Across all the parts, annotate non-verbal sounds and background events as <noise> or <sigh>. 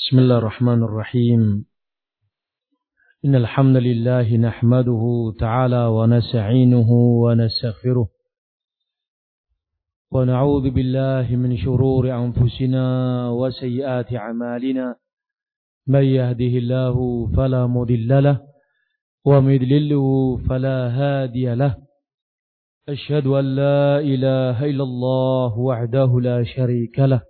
بسم الله الرحمن الرحيم. إن الحمد لله نحمده تعالى ونستعينه ونستغفره ونعوذ بالله من شرور أنفسنا وسيئات أعمالنا. من يهده الله فلا مضل له ومن يضلله فلا هادي له. أشهد أن لا إله إلا الله وحده لا شريك له.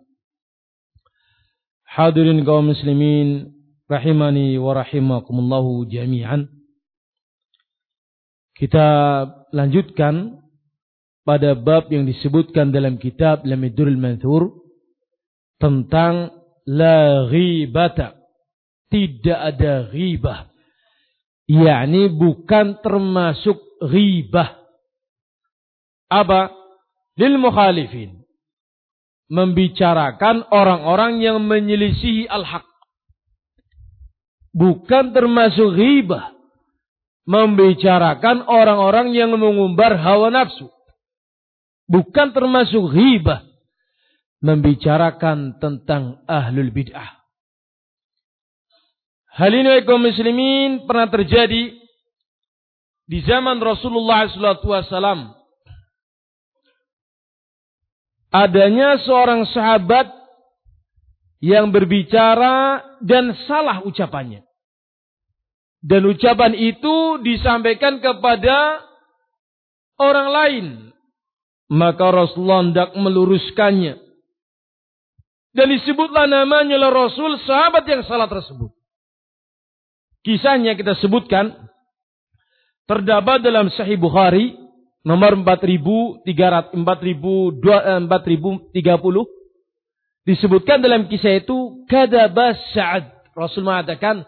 Hadirin kaum muslimin rahimani wa rahimakumullahu jami'an. Kita lanjutkan pada bab yang disebutkan dalam kitab Lamidurul Manthur tentang la ghibata. Tidak ada ghibah. yakni bukan termasuk ghibah. Apa? Lil mukhalifin membicarakan orang-orang yang menyelisihi al-haq. Bukan termasuk ghibah. Membicarakan orang-orang yang mengumbar hawa nafsu. Bukan termasuk ghibah. Membicarakan tentang ahlul bid'ah. Hal ini kaum muslimin pernah terjadi di zaman Rasulullah SAW adanya seorang sahabat yang berbicara dan salah ucapannya. Dan ucapan itu disampaikan kepada orang lain. Maka Rasulullah hendak meluruskannya. Dan disebutlah namanya oleh Rasul sahabat yang salah tersebut. Kisahnya kita sebutkan. Terdapat dalam Sahih Bukhari nomor 4300 4030 eh, disebutkan dalam kisah itu kadaba Sa'ad. Rasul mengatakan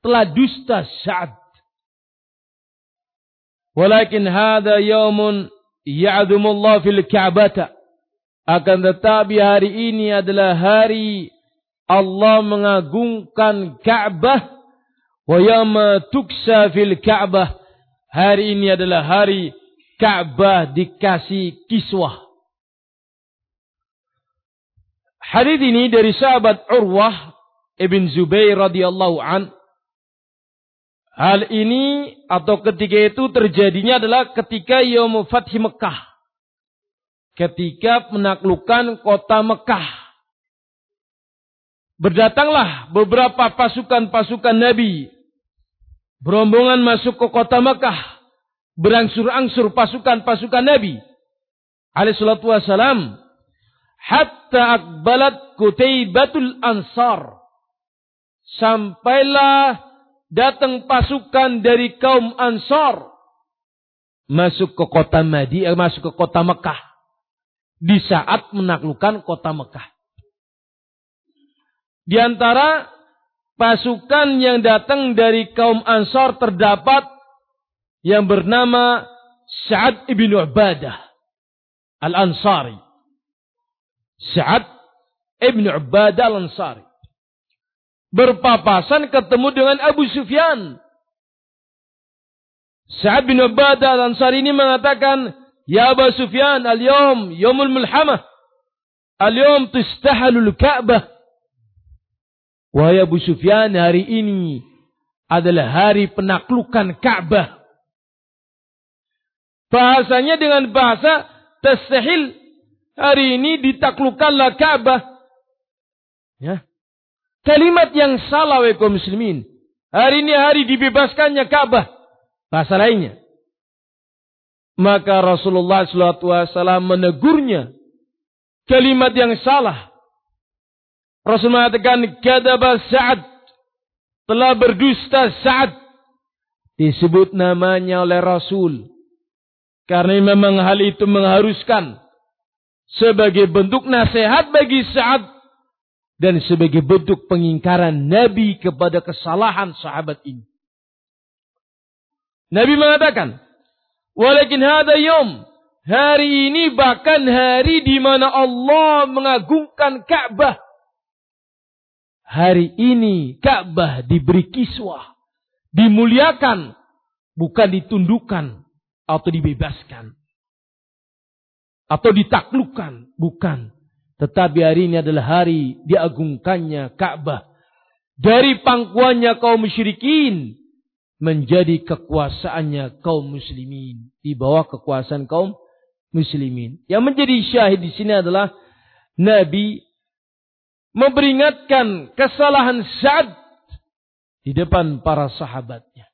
telah dusta Sa'ad. Walakin hadha yaumun ya'dhumullah fil Ka'bata. Akan tetapi hari ini adalah hari Allah mengagungkan Ka'bah wa tuksa fil Ka'bah. Hari ini adalah hari Ka'bah dikasih kiswah. Hadis ini dari sahabat Urwah ibn Zubair radhiyallahu an. Hal ini atau ketika itu terjadinya adalah ketika Yom Fathi Mekah. Ketika menaklukkan kota Mekah. Berdatanglah beberapa pasukan-pasukan Nabi. Berombongan masuk ke kota Mekah berangsur-angsur pasukan-pasukan Nabi. Alaihi salatu wasalam hatta akbalat kutaibatul ansar. Sampailah datang pasukan dari kaum ansar. Masuk ke kota Madinah eh, masuk ke kota Mekah. Di saat menaklukkan kota Mekah. Di antara pasukan yang datang dari kaum Ansar terdapat yang bernama Sa'ad ibn Ubadah Al-Ansari. Sa'ad ibn Ubadah Al-Ansari. Berpapasan ketemu dengan Abu Sufyan. Sa'ad bin Ubadah Al-Ansari ini mengatakan, Ya Abu Sufyan, al-yom, yomul mulhamah. Al-yom tustahalul Ka'bah. Wahai Abu Sufyan, hari ini adalah hari penaklukan Ka'bah. Bahasanya dengan bahasa tasahil. Hari ini ditaklukkanlah Ka'bah. Ya. Kalimat yang salah wa muslimin. Hari ini hari dibebaskannya Ka'bah. Bahasa lainnya. Maka Rasulullah SAW menegurnya. Kalimat yang salah. Rasul mengatakan, Kadaba Sa'ad. Telah berdusta Sa'ad. Disebut namanya oleh Rasul. Karena memang hal itu mengharuskan sebagai bentuk nasihat bagi Sa'ad dan sebagai bentuk pengingkaran Nabi kepada kesalahan sahabat ini. Nabi mengatakan, "Walakin hada yom, hari ini bahkan hari di mana Allah mengagungkan Ka'bah. Hari ini Ka'bah diberi kiswah, dimuliakan, bukan ditundukkan atau dibebaskan atau ditaklukkan, bukan. Tetapi hari ini adalah hari diagungkannya Ka'bah. Dari pangkuannya kaum musyrikin menjadi kekuasaannya kaum muslimin. Di bawah kekuasaan kaum muslimin. Yang menjadi syahid di sini adalah Nabi memperingatkan kesalahan Sa'ad di depan para sahabatnya.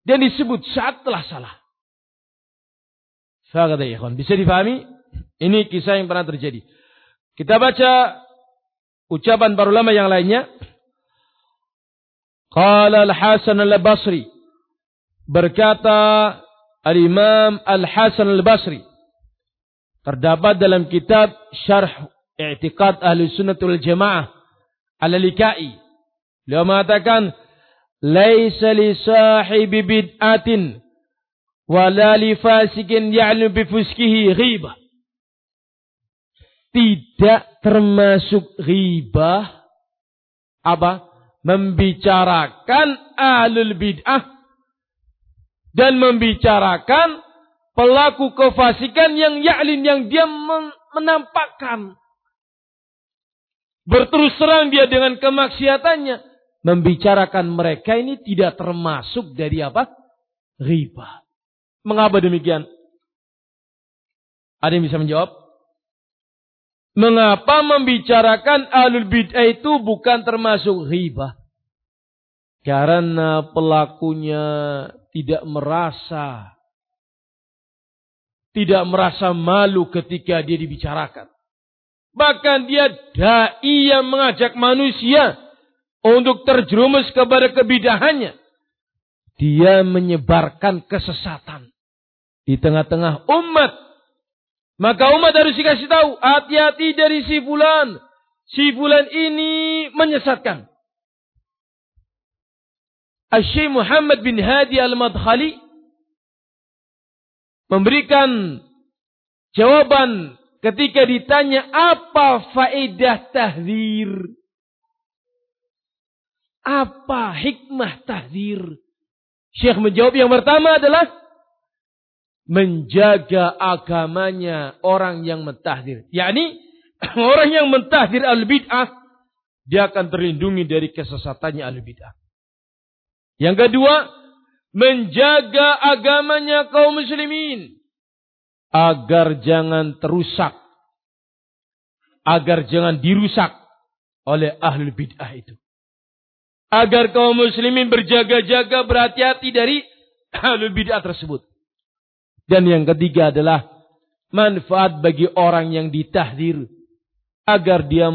Dan disebut Sa'ad telah salah. Bisa difahami? Ini kisah yang pernah terjadi. Kita baca ucapan para ulama yang lainnya. Qala Al-Hasan Al-Basri. Berkata Al-Imam Al-Hasan Al-Basri. Terdapat dalam kitab Syarh I'tiqad Ahli Sunnah wal Jamaah Al-Likai. Beliau mengatakan, "Laisa li sahibi bid'atin wala ya'lam bi fuskihi ghibah." tidak termasuk riba apa? Membicarakan ahlul bid'ah dan membicarakan pelaku kefasikan yang ya'lin yang dia menampakkan berterus terang dia dengan kemaksiatannya membicarakan mereka ini tidak termasuk dari apa? riba. Mengapa demikian? Ada yang bisa menjawab? Mengapa membicarakan alul bid'ah itu bukan termasuk riba? Karena pelakunya tidak merasa tidak merasa malu ketika dia dibicarakan. Bahkan dia dai yang mengajak manusia untuk terjerumus kepada kebidahannya. Dia menyebarkan kesesatan di tengah-tengah umat maka umat harus dikasih tahu, hati-hati dari si fulan. Si fulan ini menyesatkan. Asyik Muhammad bin Hadi al-Madkhali memberikan jawaban ketika ditanya apa faedah tahzir. Apa hikmah tahzir? Syekh menjawab yang pertama adalah menjaga agamanya orang yang mentahdir. yakni <clears throat> orang yang mentahdir al-bid'ah, dia akan terlindungi dari kesesatannya al-bid'ah. Yang kedua, menjaga agamanya kaum muslimin. Agar jangan terusak. Agar jangan dirusak oleh ahli bid'ah itu. Agar kaum muslimin berjaga-jaga berhati-hati dari <clears throat> ahli bid'ah tersebut. Dan yang ketiga adalah manfaat bagi orang yang ditahdir agar dia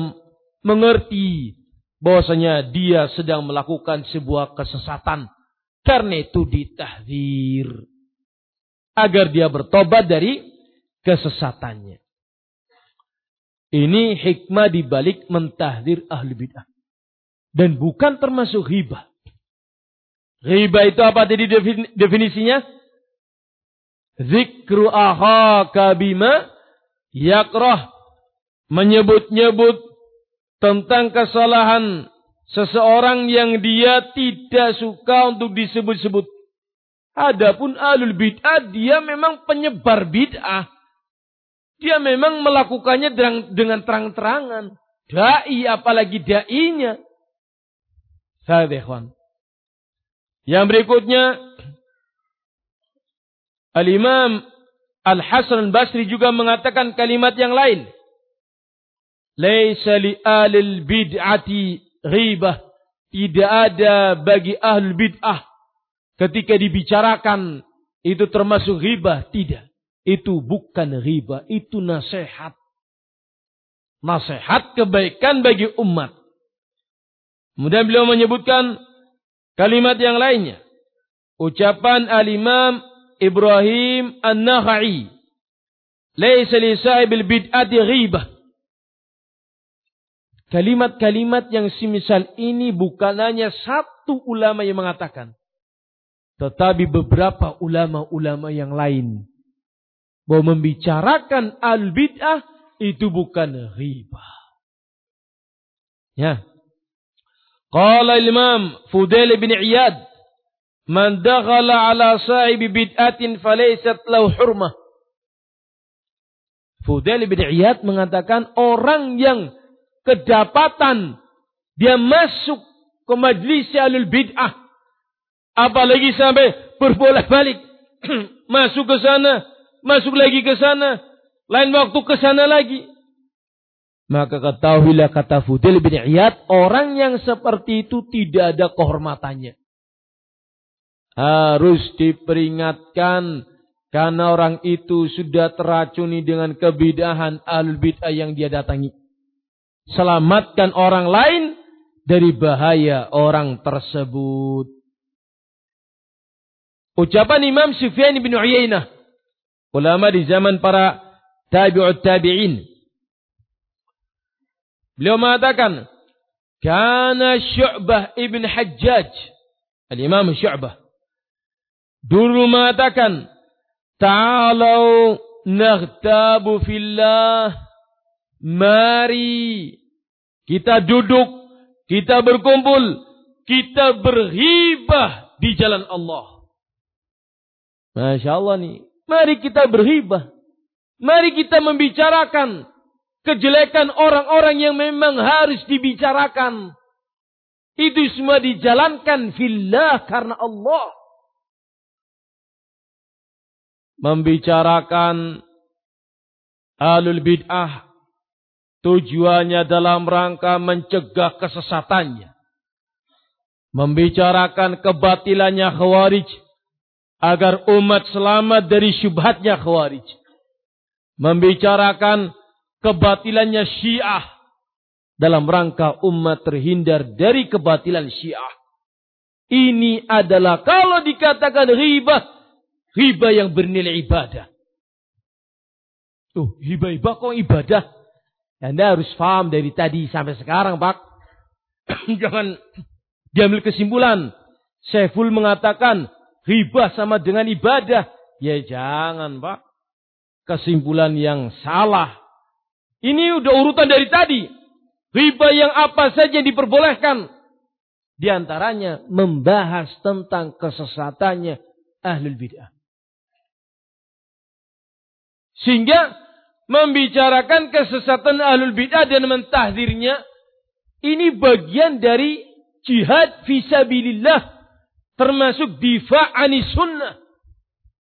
mengerti bahwasanya dia sedang melakukan sebuah kesesatan karena itu ditahdir agar dia bertobat dari kesesatannya. Ini hikmah dibalik mentahdir ahli bid'ah. Dan bukan termasuk hibah. Hibah itu apa tadi definisinya? Zikru ahaka bima yakrah. Menyebut-nyebut tentang kesalahan seseorang yang dia tidak suka untuk disebut-sebut. Adapun alul bid'ah dia memang penyebar bid'ah. Dia memang melakukannya dengan terang-terangan. Dai apalagi dainya. Sadehwan. Yang berikutnya Al-Imam Al-Hasan Al-Basri juga mengatakan kalimat yang lain. Laisa li alil bid'ati ghibah. Tidak ada bagi ahlul bid'ah ketika dibicarakan itu termasuk ghibah. Tidak. Itu bukan ghibah. Itu nasihat. Nasihat kebaikan bagi umat. Kemudian beliau menyebutkan kalimat yang lainnya. Ucapan al-imam Ibrahim An-Nakhai. Laisa li sahibil bid'ati ghibah. Kalimat-kalimat yang semisal ini bukan hanya satu ulama yang mengatakan. Tetapi beberapa ulama-ulama yang lain. Bahwa membicarakan al-bid'ah itu bukan riba. Ya. Qala Imam Fudail bin Iyad. Man dakhala ala sahibi bid'atin falaysat lahu hurmah. Fudail bin Iyad mengatakan orang yang kedapatan dia masuk ke majlis alul bid'ah. Apalagi sampai berbolak-balik. <clears throat> masuk ke sana, masuk lagi ke sana, lain waktu ke sana lagi. Maka ketahuilah kata Fudil bin Iyad, orang yang seperti itu tidak ada kehormatannya. Harus diperingatkan karena orang itu sudah teracuni dengan kebidahan al bid'ah yang dia datangi. Selamatkan orang lain dari bahaya orang tersebut. Ucapan Imam Sufyan bin Uyainah. Ulama di zaman para tabi'ut tabi'in. Beliau mengatakan, Kana Syu'bah ibn Hajjaj. Al-Imam Syu'bah. Dulu mengatakan, Ta'alau naghtabu fillah. Mari kita duduk, kita berkumpul, kita berhibah di jalan Allah. Masya Allah nih. Mari kita berhibah. Mari kita membicarakan kejelekan orang-orang yang memang harus dibicarakan. Itu semua dijalankan fillah karena Allah. Membicarakan alul bid'ah Tujuannya dalam rangka mencegah kesesatannya. Membicarakan kebatilannya khawarij. Agar umat selamat dari syubhatnya khawarij. Membicarakan kebatilannya syiah. Dalam rangka umat terhindar dari kebatilan syiah. Ini adalah kalau dikatakan riba. Riba yang bernilai ibadah. Tuh, riba-riba kok ibadah? Anda harus paham dari tadi sampai sekarang, Pak. <clears throat> Jangan diambil kesimpulan. Seful mengatakan riba sama dengan ibadah. Ya jangan, Pak. Kesimpulan yang salah. Ini udah urutan dari tadi. Riba yang apa saja diperbolehkan. Di antaranya membahas tentang kesesatannya ahlul bid'ah. Sehingga membicarakan kesesatan ahlul bid'ah dan mentahdirnya ini bagian dari jihad fisabilillah termasuk difa' ani sunnah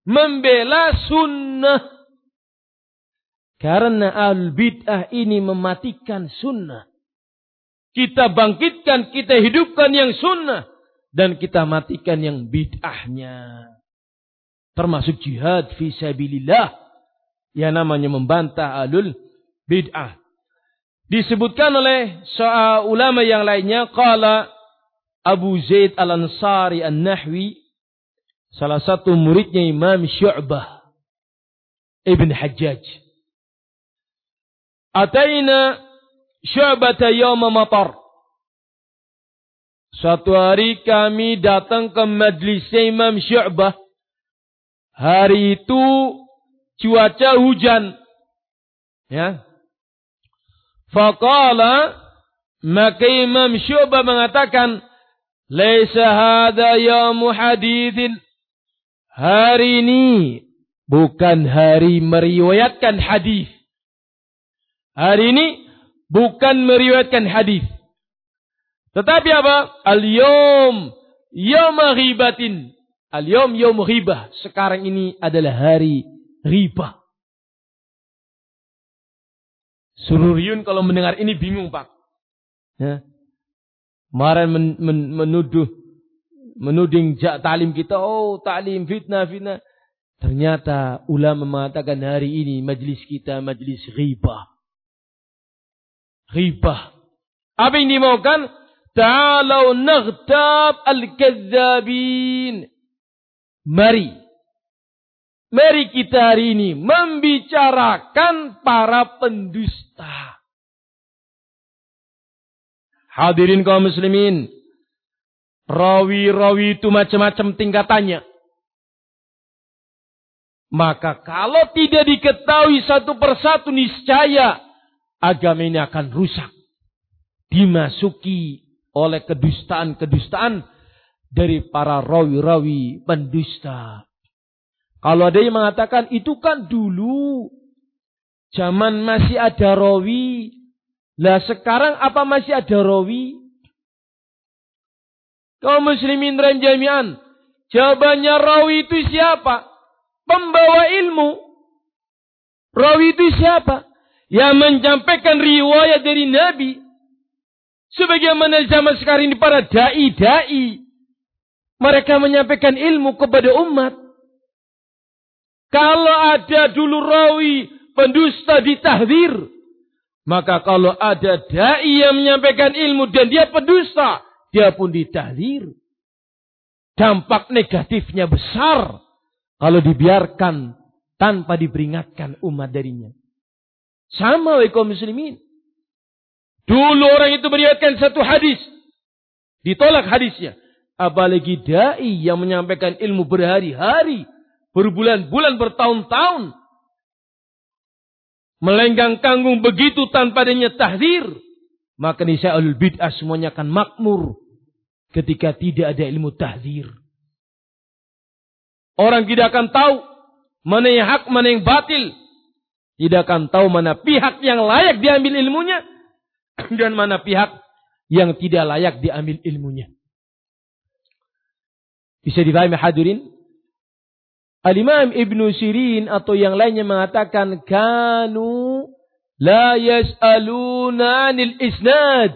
membela sunnah. Karena ahlul bid'ah ini mematikan sunnah. Kita bangkitkan kita hidupkan yang sunnah dan kita matikan yang bid'ahnya. Termasuk jihad fisabilillah yang namanya membantah alul bid'ah. Disebutkan oleh soal ulama yang lainnya, qala Abu Zaid Al-Ansari An-Nahwi, salah satu muridnya Imam Syu'bah Ibn Hajjaj. Ataina Syu'bata yawma matar. Suatu hari kami datang ke majlis Imam Syu'bah. Hari itu cuaca hujan. Ya. Faqala maka Imam Syu'bah mengatakan Laisa hadha yamu hadithin Hari ini bukan hari meriwayatkan hadis. Hari ini bukan meriwayatkan hadis. Tetapi apa? Al-yawm yawma ghibatin. Al-yawm yawm ghibah. Sekarang ini adalah hari riba. Sururiun kalau mendengar ini bingung pak. Ya. Kemarin men, men, menuduh menuding jak talim kita, oh talim fitnah fitnah. Ternyata ulama mengatakan hari ini majlis kita majlis riba. Riba. Apa yang dimaukan? Ta'alau naghtab al-kazzabin. Mari Mari kita hari ini membicarakan para pendusta. Hadirin kaum muslimin. Rawi-rawi itu macam-macam tingkatannya. Maka kalau tidak diketahui satu persatu niscaya agama ini akan rusak. Dimasuki oleh kedustaan-kedustaan dari para rawi-rawi pendusta. Kalau ada yang mengatakan itu kan dulu zaman masih ada rawi. Lah sekarang apa masih ada rawi? Kaum muslimin dan jami'an. Jawabannya rawi itu siapa? Pembawa ilmu. Rawi itu siapa? Yang menyampaikan riwayat dari Nabi. Sebagaimana zaman sekarang ini para da'i-da'i. Mereka menyampaikan ilmu kepada umat. Kalau ada dulu rawi pendusta ditahdir. Maka kalau ada da'i yang menyampaikan ilmu dan dia pendusta. Dia pun ditahdir. Dampak negatifnya besar. Kalau dibiarkan tanpa diperingatkan umat darinya. Sama wa muslimin. Dulu orang itu meriwayatkan satu hadis. Ditolak hadisnya. Apalagi da'i yang menyampaikan ilmu berhari-hari berbulan-bulan, bertahun-tahun. Melenggang tanggung begitu tanpa adanya tahdir. Maka nisya al bid'ah semuanya akan makmur. Ketika tidak ada ilmu tahdir. Orang tidak akan tahu mana yang hak, mana yang batil. Tidak akan tahu mana pihak yang layak diambil ilmunya. <clears throat> Dan mana pihak yang tidak layak diambil ilmunya. Bisa dipahami hadirin? Al-Imam Ibn Sirin atau yang lainnya mengatakan kanu la yas'aluna 'anil isnad.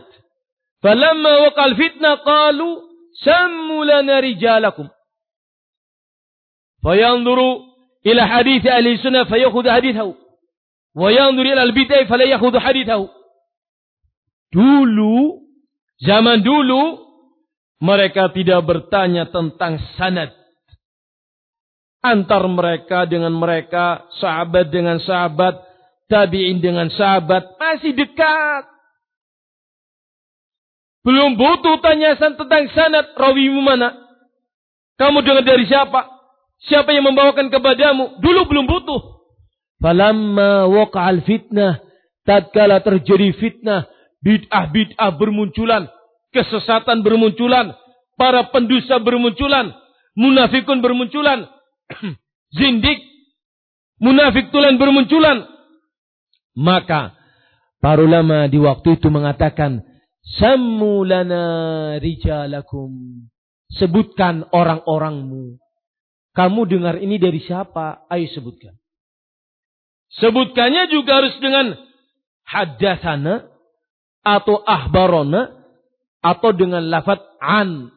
Falamma waqal fitnah qalu sammu lana rijalakum. Fayanzuru ila hadith ahli sunnah fayakhudhu hadithahu. Wa yanzuru ila al-bid'ah fala yakhudhu hadithahu. Dulu zaman dulu mereka tidak bertanya tentang sanad antar mereka dengan mereka, sahabat dengan sahabat, tabi'in dengan sahabat, masih dekat. Belum butuh tanyasan tentang sanad rawimu mana. Kamu dengar dari siapa? Siapa yang membawakan kepadamu? Dulu belum butuh. Falamma waqa'al fitnah. Tatkala terjadi fitnah. Bid'ah-bid'ah bermunculan. Kesesatan bermunculan. Para pendusta bermunculan. Munafikun bermunculan <clears throat> zindik, munafik tulen bermunculan. Maka para ulama di waktu itu mengatakan, Sammu lana rijalakum. Sebutkan orang-orangmu. Kamu dengar ini dari siapa? Ayo sebutkan. Sebutkannya juga harus dengan hadasana atau ahbarona atau dengan lafat an.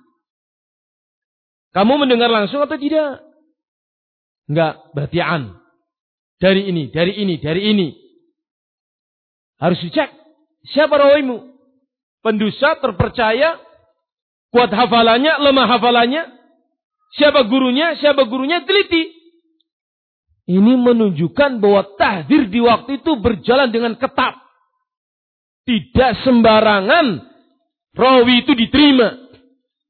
Kamu mendengar langsung atau tidak? Enggak, berarti an. Dari ini, dari ini, dari ini. Harus dicek. Siapa rawimu? Pendusta terpercaya, kuat hafalannya, lemah hafalannya. Siapa gurunya, siapa gurunya, teliti. Ini menunjukkan bahwa tahdir di waktu itu berjalan dengan ketat. Tidak sembarangan rawi itu diterima.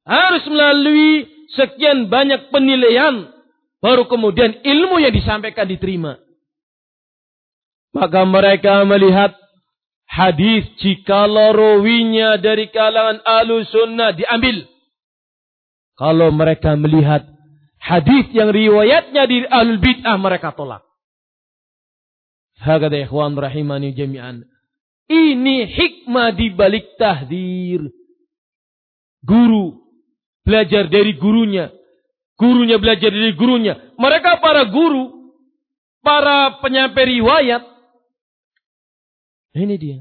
Harus melalui sekian banyak penilaian Baru kemudian ilmu yang disampaikan diterima. Maka mereka melihat hadis jika rawinya dari kalangan ahlu sunnah diambil. Kalau mereka melihat hadis yang riwayatnya di ahlu bid'ah mereka tolak. Hakata ikhwan rahimani jami'an. Ini hikmah di balik tahdir. Guru belajar dari gurunya. Gurunya belajar dari gurunya. Mereka para guru. Para penyampai riwayat. Ini dia.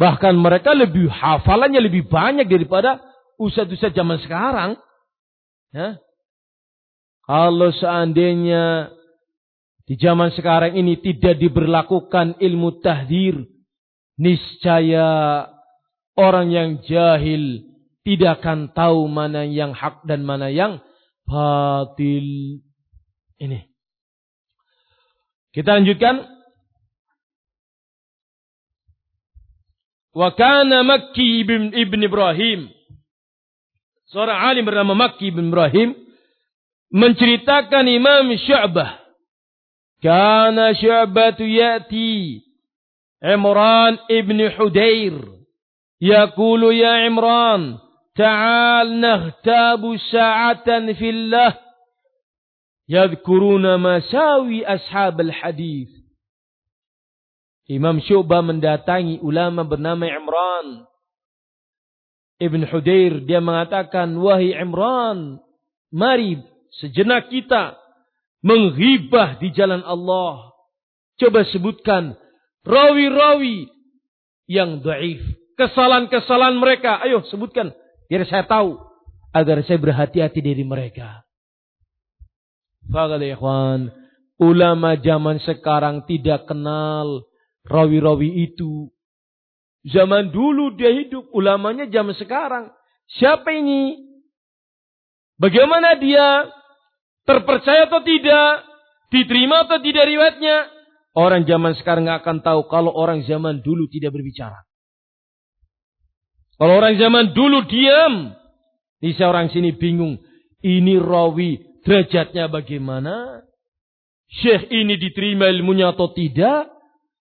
Bahkan mereka lebih hafalannya lebih banyak daripada ustadz-ustadz zaman sekarang. Ya. Kalau seandainya di zaman sekarang ini tidak diberlakukan ilmu tahdir. Niscaya orang yang jahil tidak akan tahu mana yang hak dan mana yang batil. Ini. Kita lanjutkan. Wa kana Makki ibn, ibn Ibrahim. Seorang alim bernama Makki ibn Ibrahim. Menceritakan Imam Syu'bah. Kana Syu'bah ya'ti. Imran ibn Hudair. Yaqulu ya Imran. Ta'al naghtabu sa'atan fillah. Yadhkuruna masawi ashab al-hadith. Imam Syu'bah mendatangi ulama bernama Imran. Ibn Hudair dia mengatakan, Wahai Imran, mari sejenak kita menghibah di jalan Allah. Coba sebutkan rawi-rawi yang daif. Kesalahan-kesalahan mereka. Ayo sebutkan. Biar saya tahu. Agar saya berhati-hati dari mereka. Fagad ikhwan. Ulama zaman sekarang tidak kenal rawi-rawi itu. Zaman dulu dia hidup, ulamanya zaman sekarang. Siapa ini? Bagaimana dia? Terpercaya atau tidak? Diterima atau tidak riwayatnya? Orang zaman sekarang nggak akan tahu kalau orang zaman dulu tidak berbicara. Kalau orang zaman dulu diam, ini seorang sini bingung. Ini rawi derajatnya bagaimana? Syekh ini diterima ilmunya atau tidak?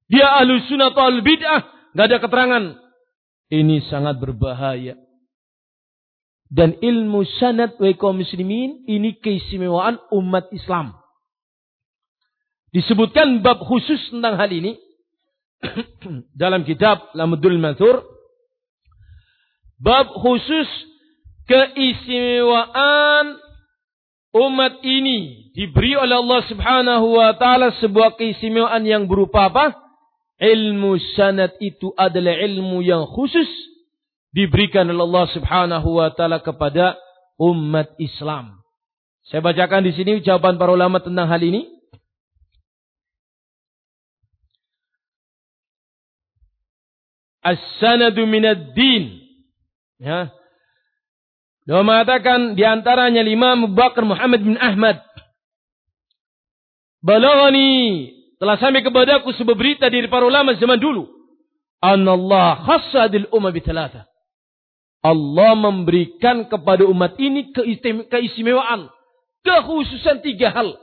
Dia ahlu sunnah atau ahlu bid'ah. Gak ada keterangan. Ini sangat berbahaya. Dan ilmu sanad wa muslimin ini keistimewaan umat Islam. Disebutkan bab khusus tentang hal ini <coughs> dalam kitab Lamudul Mathur. Bab khusus keistimewaan umat ini diberi oleh Allah Subhanahu wa taala sebuah keistimewaan yang berupa apa? ilmu sanad itu adalah ilmu yang khusus diberikan oleh Allah Subhanahu wa taala kepada umat Islam. Saya bacakan di sini jawaban para ulama tentang hal ini. As-sanadu minad din. Ya. Dia mengatakan di antaranya Imam Bakar Muhammad bin Ahmad. Balaghani telah sampai kepadaku sebuah berita dari para ulama zaman dulu. Anallah khasadil umma bithalata. Allah memberikan kepada umat ini keistimewaan. Kekhususan tiga hal.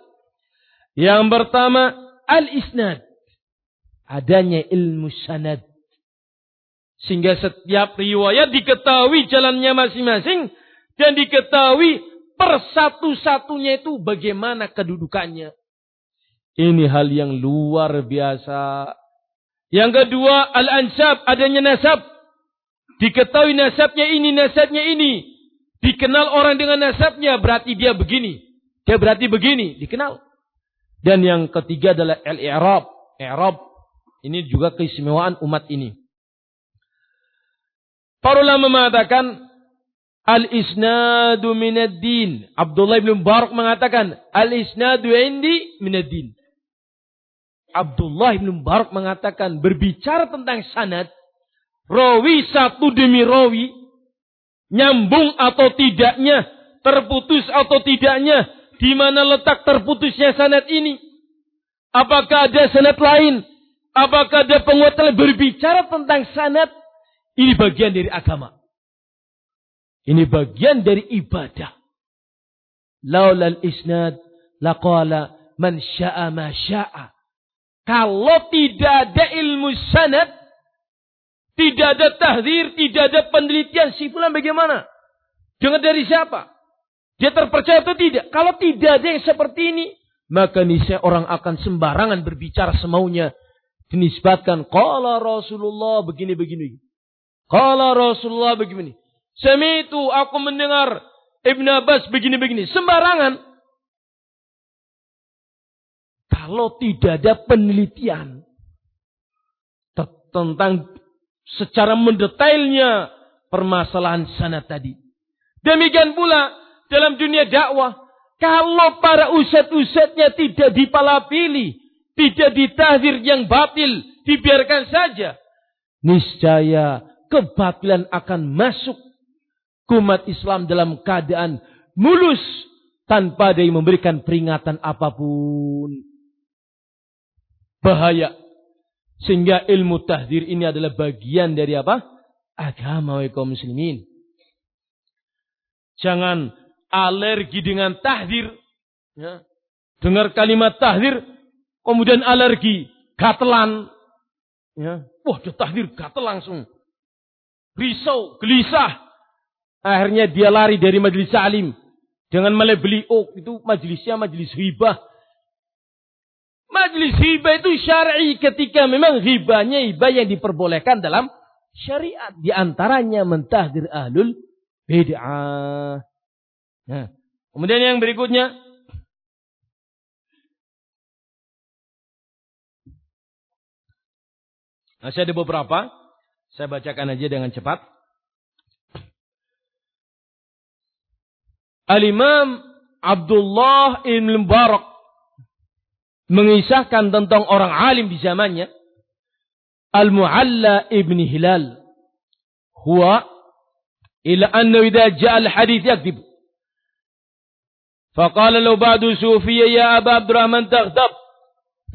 Yang pertama, al-isnad. Adanya ilmu sanad. Sehingga setiap riwayat diketahui jalannya masing-masing. Dan diketahui persatu-satunya itu bagaimana kedudukannya. Ini hal yang luar biasa. Yang kedua, al-ansab, adanya nasab. Diketahui nasabnya ini, nasabnya ini. Dikenal orang dengan nasabnya, berarti dia begini. Dia berarti begini, dikenal. Dan yang ketiga adalah al-i'rab. I'rab, ini juga keistimewaan umat ini. Para ulama mengatakan, Al-isnadu minad din. Abdullah bin Mubarak mengatakan, Al-isnadu indi minad din. Abdullah bin Mubarak mengatakan berbicara tentang sanad, rawi satu demi rawi, nyambung atau tidaknya, terputus atau tidaknya, di mana letak terputusnya sanad ini? Apakah ada sanad lain? Apakah ada penguatan berbicara tentang sanad? Ini bagian dari agama. Ini bagian dari ibadah. Laulal isnad laqala man sya'a ma sya'a. Kalau tidak ada ilmu sanad, tidak ada tahdir, tidak ada penelitian, si fulan bagaimana? Dengar dari siapa? Dia terpercaya atau tidak? Kalau tidak ada yang seperti ini, maka niscaya orang akan sembarangan berbicara semaunya. Dinisbatkan, Qala Rasulullah begini-begini. Qala Rasulullah begini. Semi itu aku mendengar Ibn Abbas begini-begini. Sembarangan. Kalau tidak ada penelitian tentang secara mendetailnya permasalahan sana tadi. Demikian pula dalam dunia dakwah. Kalau para ustad-ustadnya tidak dipalapili, tidak ditahdir yang batil, dibiarkan saja. Niscaya kebatilan akan masuk umat Islam dalam keadaan mulus tanpa yang memberikan peringatan apa pun bahaya. Sehingga ilmu tahdir ini adalah bagian dari apa? Agama kaum muslimin. Jangan alergi dengan tahdir. Ya. Dengar kalimat tahdir, kemudian alergi, gatelan. Ya. Wah, dia tahdir gatel langsung. Risau, gelisah. Akhirnya dia lari dari majelis salim. Jangan malah beli, oh itu majelisnya majelis hibah. Majelis hibah itu syar'i ketika memang hibahnya hibah yang diperbolehkan dalam syariat. Di antaranya mentahdir ahlul bid'ah. Nah, kemudian yang berikutnya. Masih ada beberapa. Saya bacakan aja dengan cepat. Al-Imam Abdullah Ibn Barak mengisahkan tentang orang alim di zamannya. Al-Mu'alla Ibn Hilal. Huwa ila anna idha ja'al hadith yakdib. Faqala law ba'du Sufiya ya Aba Abdurrahman taghdab.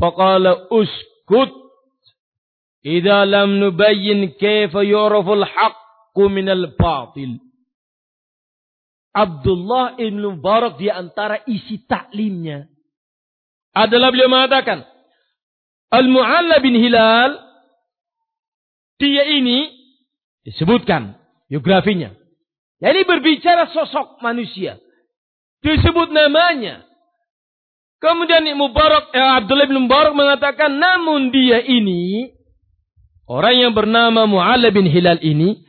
Faqala uskut Idza lam nubayyin kaifa yu'raful min al-batil. Abdullah ibn Mubarak di antara isi taklimnya adalah beliau mengatakan Al-Mu'alla bin Hilal dia ini disebutkan biografinya. Jadi yani berbicara sosok manusia. Disebut namanya. Kemudian Mubarak, eh, Abdullah bin Mubarak mengatakan namun dia ini orang yang bernama Mu'alla bin Hilal ini,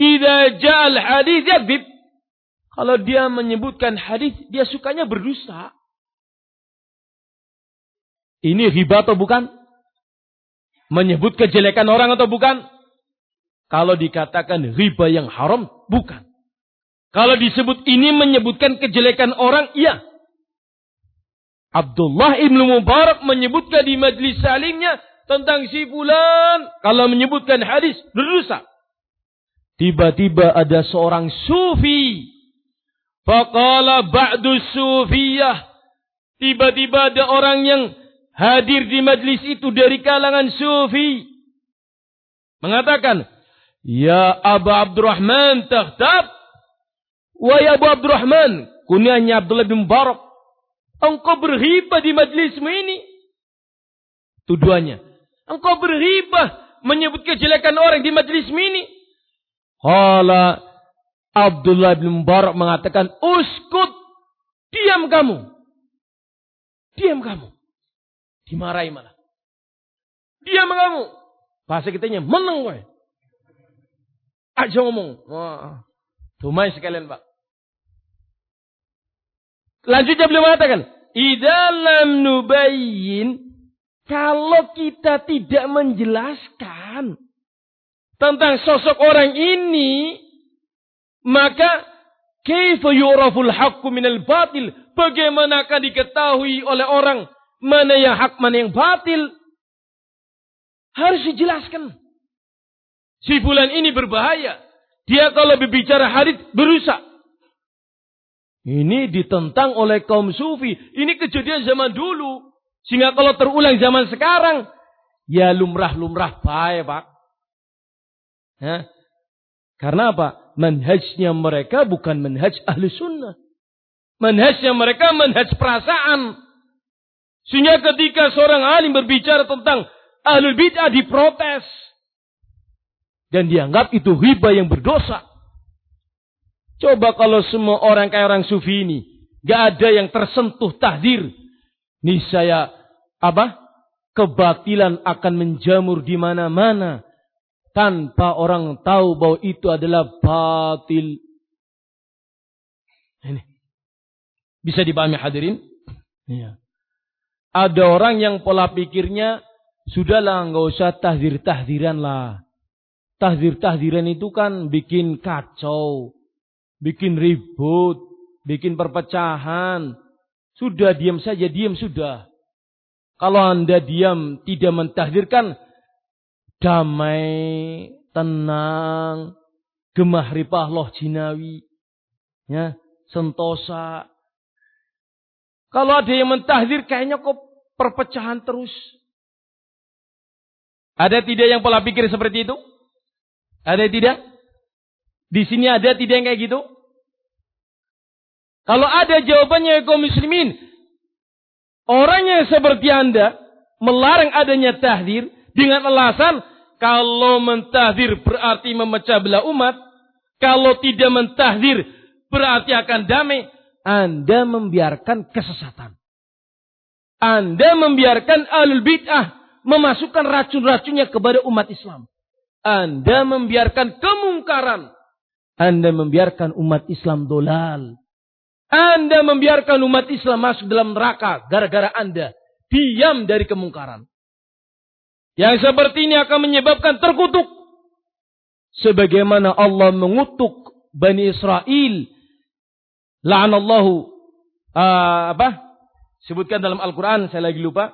Ida ja'al hadis yadib. Kalau dia menyebutkan hadis, dia sukanya berdusta. Ini riba atau bukan? Menyebut kejelekan orang atau bukan? Kalau dikatakan riba yang haram, bukan. Kalau disebut ini menyebutkan kejelekan orang, iya. Abdullah ibn Mubarak menyebutkan di majlis salimnya tentang si fulan. Kalau menyebutkan hadis, berdosa. Tiba-tiba ada seorang sufi. Faqala ba'du sufiyah. Tiba-tiba ada orang yang hadir di majlis itu dari kalangan sufi. Mengatakan, Ya Abu Abdurrahman takhtab. Wahai Abu Abdurrahman, kunyanya Abdullah bin Mubarak. Engkau berhibah di majlismu ini. Tuduhannya. Engkau berhibah menyebut kejelekan orang di majlismu ini. Hala Abdullah bin Mubarak mengatakan, Uskut, diam kamu. Diam kamu. Dimarahi malah. Dia mengamu. Bahasa kitanya menang gue. Aja ngomong. Tumai sekalian pak. Lanjutnya beliau mengatakan. Idalam nubayin. Kalau kita tidak menjelaskan. Tentang sosok orang ini. Maka. Kaifa yuraful haqqu minal batil. Bagaimanakah diketahui oleh orang Mana yang hak, mana yang batil. Harus dijelaskan. Si bulan ini berbahaya. Dia kalau berbicara hadis berusak. Ini ditentang oleh kaum sufi. Ini kejadian zaman dulu. Sehingga kalau terulang zaman sekarang. Ya lumrah-lumrah baik pak. Ya. Karena apa? Manhajnya mereka bukan manhaj ahli sunnah. Manhajnya mereka manhaj perasaan. Sehingga ketika seorang alim berbicara tentang ahlul bid'ah diprotes. Dan dianggap itu hibah yang berdosa. Coba kalau semua orang kayak orang sufi ini. Gak ada yang tersentuh tahdir. Nih saya apa? Kebatilan akan menjamur di mana-mana. Tanpa orang tahu bahwa itu adalah batil. Ini. Bisa dipahami hadirin? Iya. Ada orang yang pola pikirnya, sudahlah nggak usah tahdir-tahdiran lah. Tahdir-tahdiran itu kan bikin kacau, bikin ribut, bikin perpecahan. Sudah diam saja, diam sudah. Kalau anda diam, tidak mentahdirkan, damai, tenang, gemah ripah loh jinawi, ya, sentosa, kalau ada yang mentahdir kayaknya kok perpecahan terus. Ada tidak yang pola pikir seperti itu? Ada tidak? Di sini ada tidak yang kayak gitu? Kalau ada jawabannya kaum muslimin, orang yang seperti Anda melarang adanya tahdir dengan alasan kalau mentahdir berarti memecah belah umat, kalau tidak mentahdir berarti akan damai, Anda membiarkan kesesatan. Anda membiarkan alul bid'ah memasukkan racun-racunnya kepada umat Islam. Anda membiarkan kemungkaran. Anda membiarkan umat Islam dolal. Anda membiarkan umat Islam masuk dalam neraka gara-gara Anda diam dari kemungkaran. Yang seperti ini akan menyebabkan terkutuk. Sebagaimana Allah mengutuk Bani Israel. La'anallahu. Uh, apa? Sebutkan dalam Al-Quran, saya lagi lupa.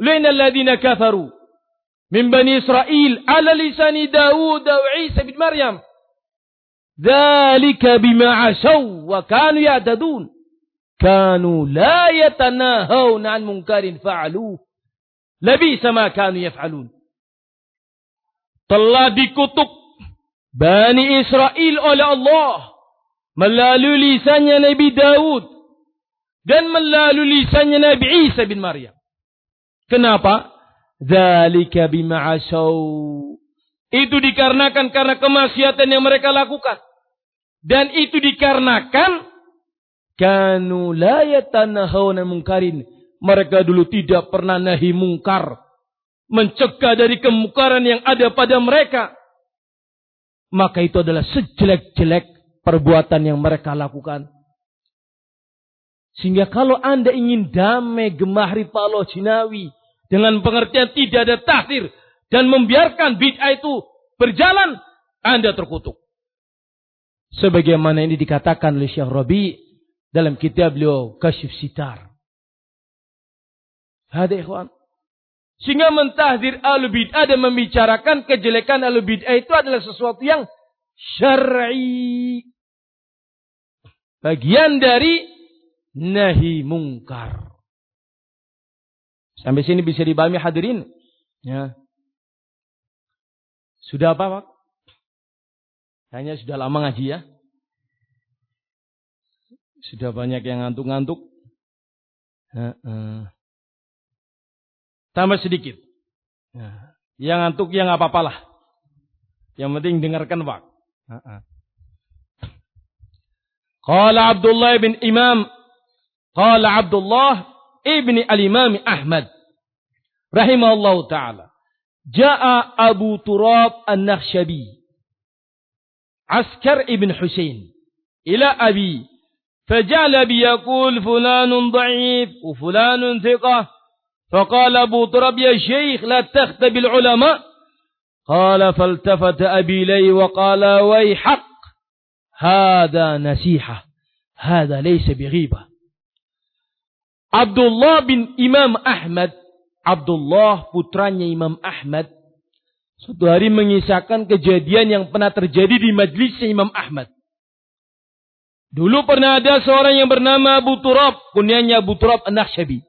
Lina alladhina kafaru. Min Bani Israel. Ala lisani Dawud wa bin Maryam. Dhalika bima asaw wa kanu ya'tadun. Kanu la yatanahawna an munkarin fa'aluh. Labi sama kanu yaf'alun. Telah dikutuk Bani Israel oleh Allah melalui lisannya Nabi Daud dan melalui lisannya Nabi Isa bin Maryam. Kenapa? Zalika bima'asaw. Itu dikarenakan karena kemaksiatan yang mereka lakukan. Dan itu dikarenakan kanu la yatanahawna mungkarin. Mereka dulu tidak pernah nahi mungkar. Mencegah dari kemungkaran yang ada pada mereka. Maka itu adalah sejelek-jelek perbuatan yang mereka lakukan. Sehingga kalau anda ingin damai gemahri palo jinawi. Dengan pengertian tidak ada tahdir. Dan membiarkan bid'ah itu berjalan. Anda terkutuk. Sebagaimana ini dikatakan oleh Syekh Rabi. Dalam kitab beliau Kashif Sitar. Hadi ikhwan. Sehingga mentahdir al bid'ah dan membicarakan kejelekan al bid'ah itu adalah sesuatu yang syar'i. Bagian dari nahi mungkar. Sampai sini bisa dibahami hadirin? Ya. Sudah apa, Pak? Kayaknya sudah lama ngaji ya. Sudah banyak yang ngantuk-ngantuk. Tambah sedikit. Nah, yang ngantuk yang apa-apalah. Yang penting dengarkan Pak. Qala Abdullah bin Imam. Qala Abdullah ibni al-Imam Ahmad. Rahimahullah ta'ala. Ja'a Abu Turab an-Nakhshabi. عسكر ابن حسين إلى أبي فجعل بيقول فلان ضعيف وفلان ثقة فقال أبو تراب يا شيخ لا تختب العلماء قال فالتفت أبي لي وقال ويحق هذا نسيحة هذا ليس بغيبة. Abdullah bin Imam Ahmad, Abdullah putranya Imam Ahmad, suatu hari mengisahkan kejadian yang pernah terjadi di majlisnya Imam Ahmad. Dulu pernah ada seorang yang bernama Abu Turab, kunyanya Abu Turab An-Nakhshabi.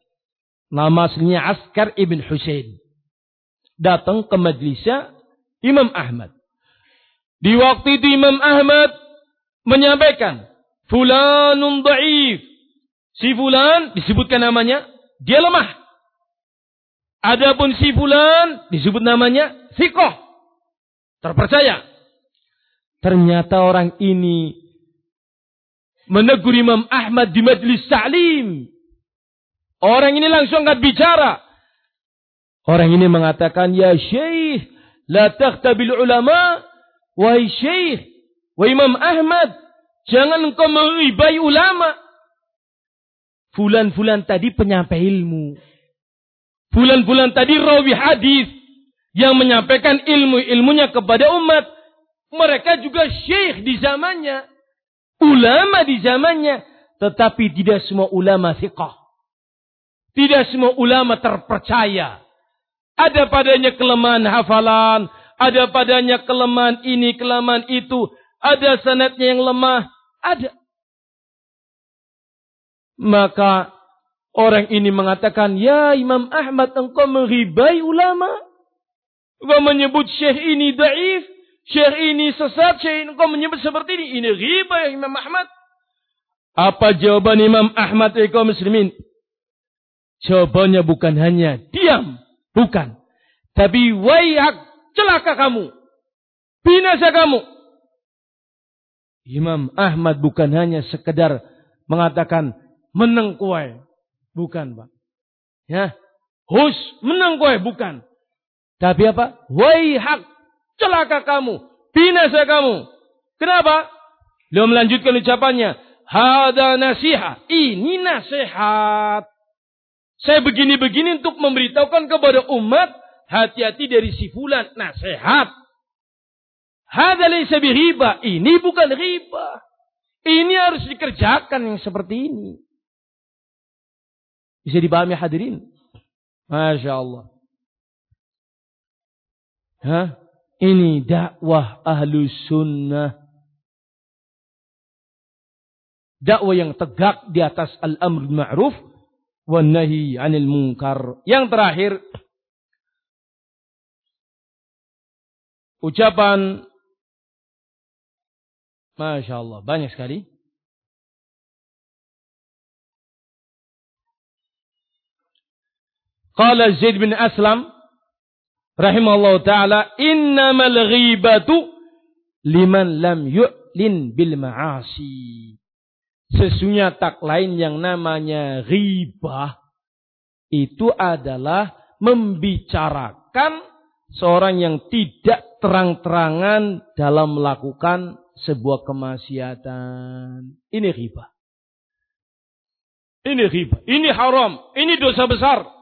Nama aslinya Askar ibn Husain. Datang ke majlisnya Imam Ahmad. Di waktu itu Imam Ahmad menyampaikan, Fulanun da'if, Si fulan disebutkan namanya, dia lemah. Adapun si fulan disebut namanya sikoh. Terpercaya. Ternyata orang ini menegur Imam Ahmad di majlis ta'lim. Orang ini langsung angkat bicara. Orang ini mengatakan, Ya Syekh, la takhtabil ulama. Wahai Syekh, wahai Imam Ahmad, jangan engkau mengibai ulama. Fulan-fulan tadi penyampai ilmu. Fulan-fulan tadi rawi hadis yang menyampaikan ilmu-ilmunya kepada umat. Mereka juga syekh di zamannya. Ulama di zamannya. Tetapi tidak semua ulama siqah. Tidak semua ulama terpercaya. Ada padanya kelemahan hafalan. Ada padanya kelemahan ini, kelemahan itu. Ada sanatnya yang lemah. Ada. Maka orang ini mengatakan, Ya Imam Ahmad engkau menghibai ulama. Engkau menyebut syekh ini daif, syekh ini sesat, syekh ini engkau menyebut seperti ini. Ini riba ya Imam Ahmad. Apa jawaban Imam Ahmad kaum muslimin? Jawabannya bukan hanya diam. Bukan. Tapi wayak celaka kamu. Binasa kamu. Imam Ahmad bukan hanya sekedar mengatakan menang kue. Bukan Pak. Ya. Hus menang kue. Bukan. Tapi apa? Waihak celaka kamu. Binasa kamu. Kenapa? Beliau melanjutkan ucapannya. Hada nasihat. Ini nasihat. Saya begini-begini untuk memberitahukan kepada umat. Hati-hati dari si fulan. Nasihat. Hada laysa riba. Ini bukan riba. Ini harus dikerjakan yang seperti ini. Bisa dipahami hadirin? Masya Allah. Hah? Ini dakwah ahlu sunnah dakwah yang tegak di atas al-amr ma'ruf wa nahi 'anil munkar. Yang terakhir ucapan Masya Allah, banyak sekali. Qala Zaid bin Aslam rahimahullah taala innamal ghibatu liman lam yu'lin bil ma'asi. Sesungguhnya tak lain yang namanya ghibah itu adalah membicarakan seorang yang tidak terang-terangan dalam melakukan sebuah kemaksiatan. Ini ghibah. Ini ghibah. Ini haram. Ini dosa besar.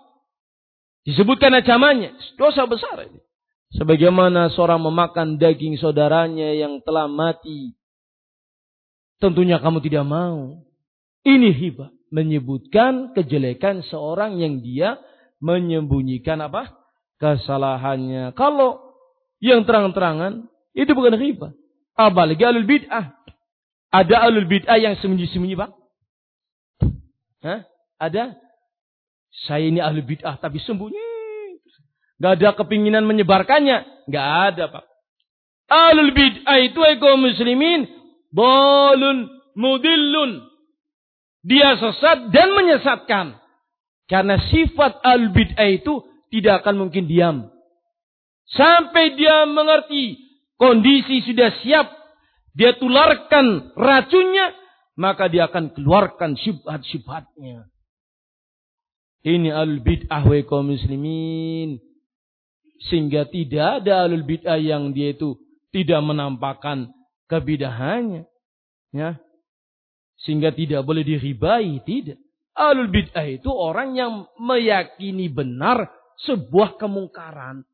Disebutkan ancamannya. Dosa besar ini. Sebagaimana seorang memakan daging saudaranya yang telah mati Tentunya kamu tidak mau. Ini hibah. Menyebutkan kejelekan seorang yang dia menyembunyikan apa? Kesalahannya. Kalau yang terang-terangan, itu bukan hibah. Apalagi alul bid'ah. Ada alul bid'ah yang sembunyi-sembunyi pak? Hah? Ada? Saya ini ahli bid'ah tapi sembunyi. Gak ada kepinginan menyebarkannya. Gak ada pak. Alul bid'ah itu ego muslimin Bolun mudillun. Dia sesat dan menyesatkan. Karena sifat al-bid'ah itu tidak akan mungkin diam. Sampai dia mengerti kondisi sudah siap. Dia tularkan racunnya. Maka dia akan keluarkan syubhat-syubhatnya. Ini al-bid'ah wa kaum muslimin. Sehingga tidak ada alul bid'ah yang dia itu tidak menampakkan kebidahannya. Ya. Sehingga tidak boleh diribai, tidak. Alul bid'ah itu orang yang meyakini benar sebuah kemungkaran.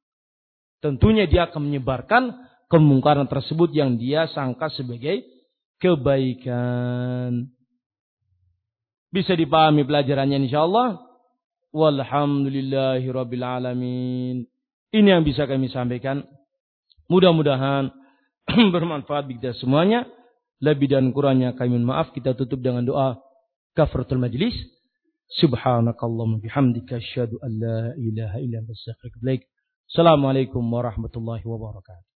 Tentunya dia akan menyebarkan kemungkaran tersebut yang dia sangka sebagai kebaikan. Bisa dipahami pelajarannya insyaAllah. Walhamdulillahi rabbil alamin. Ini yang bisa kami sampaikan. Mudah-mudahan <clears throat> bermanfaat bagi kita semuanya. Lebih dan kurangnya kami mohon maaf. Kita tutup dengan doa kafaratul majlis. Subhanakallahumma bihamdika asyhadu an la ilaha illa anta astaghfiruka wa atubu Assalamualaikum warahmatullahi wabarakatuh.